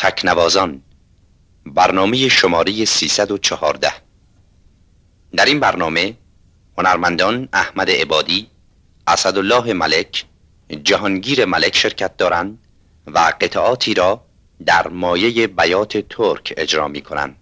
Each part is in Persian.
تکنوازان برنامه شماره 314 در این برنامه هنرمندان احمد عبادی، اسدالله ملک، جهانگیر ملک شرکت دارند و قطعاتی را در مایه بیات ترک اجرا می کنند.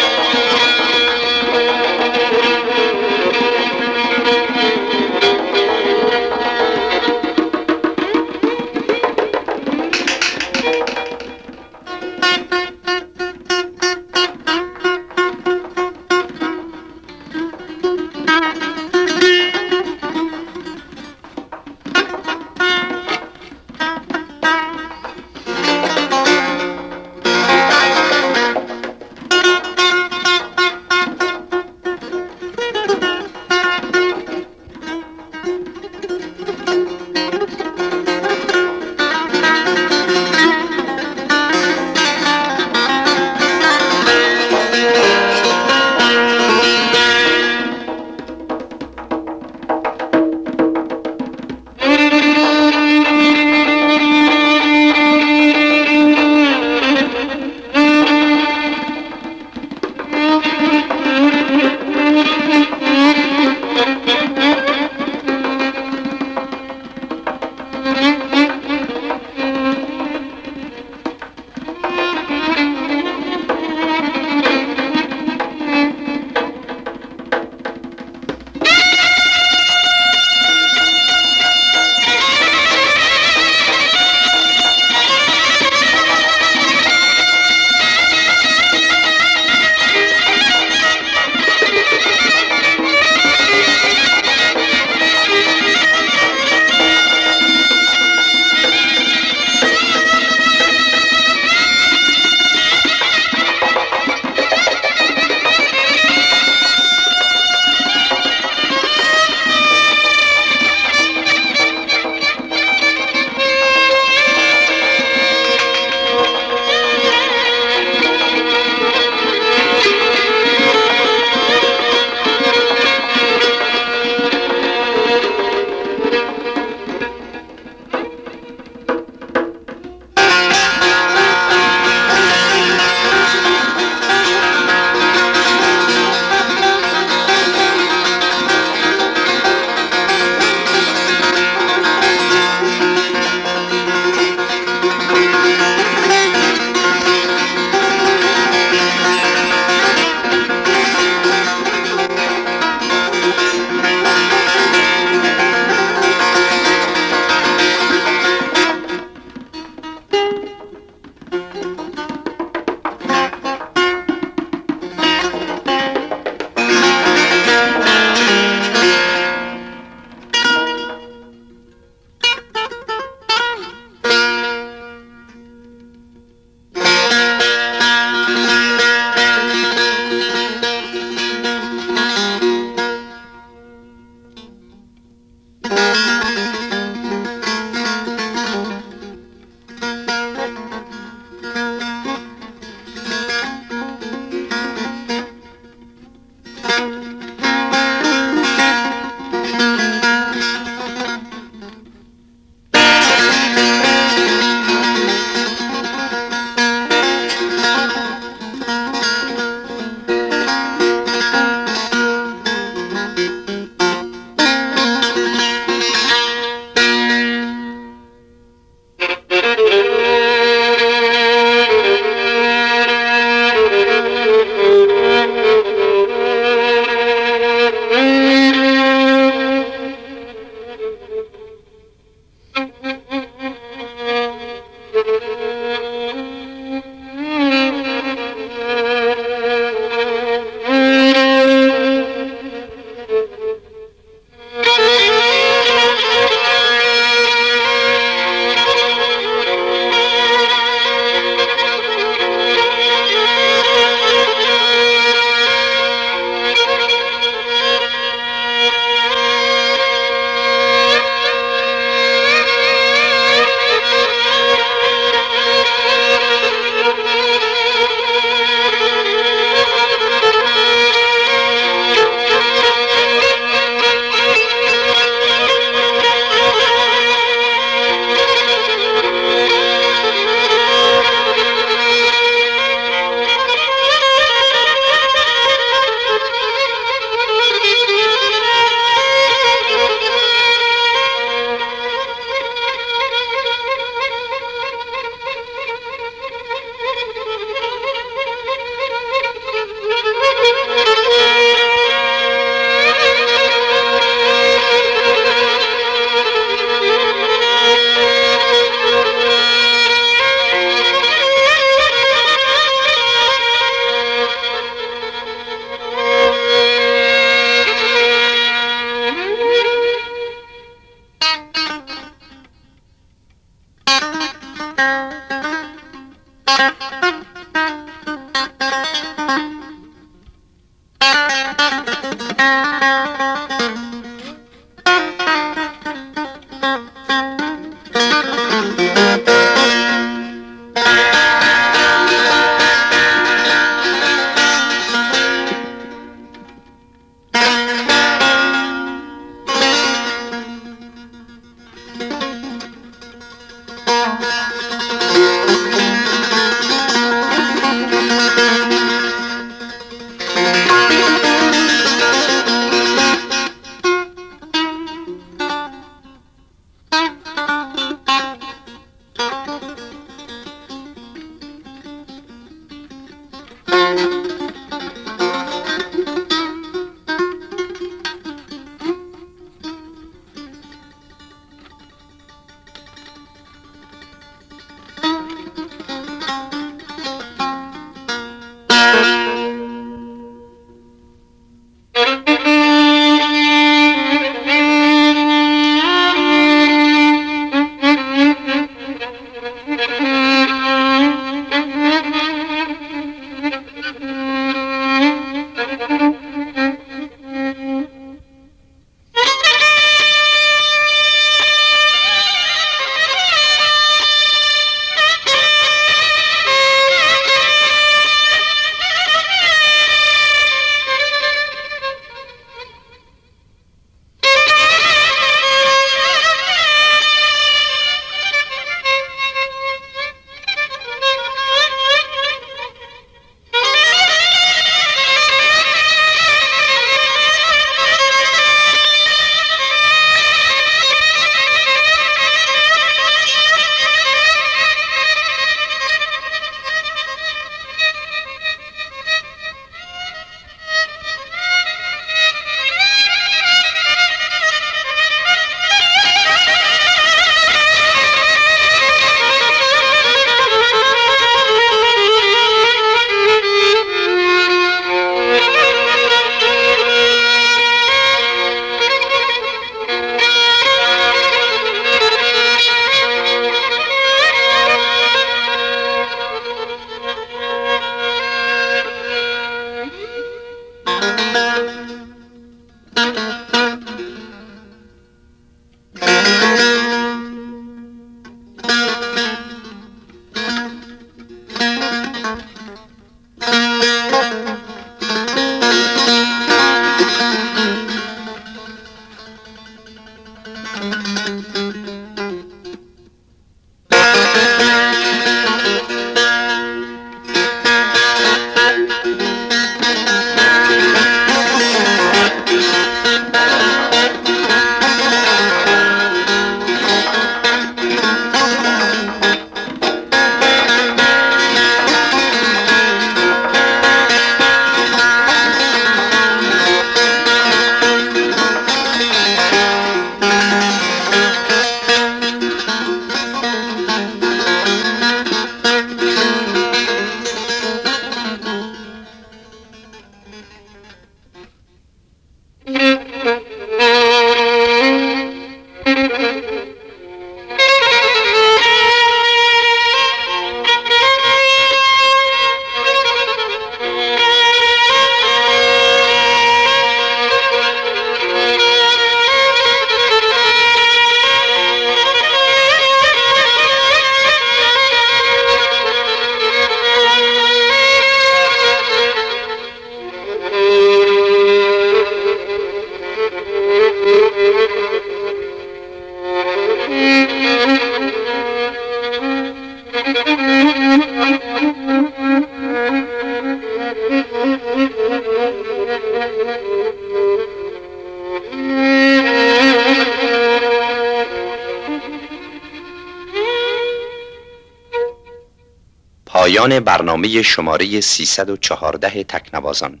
پایان برنامه شماره 314 تکنوازان.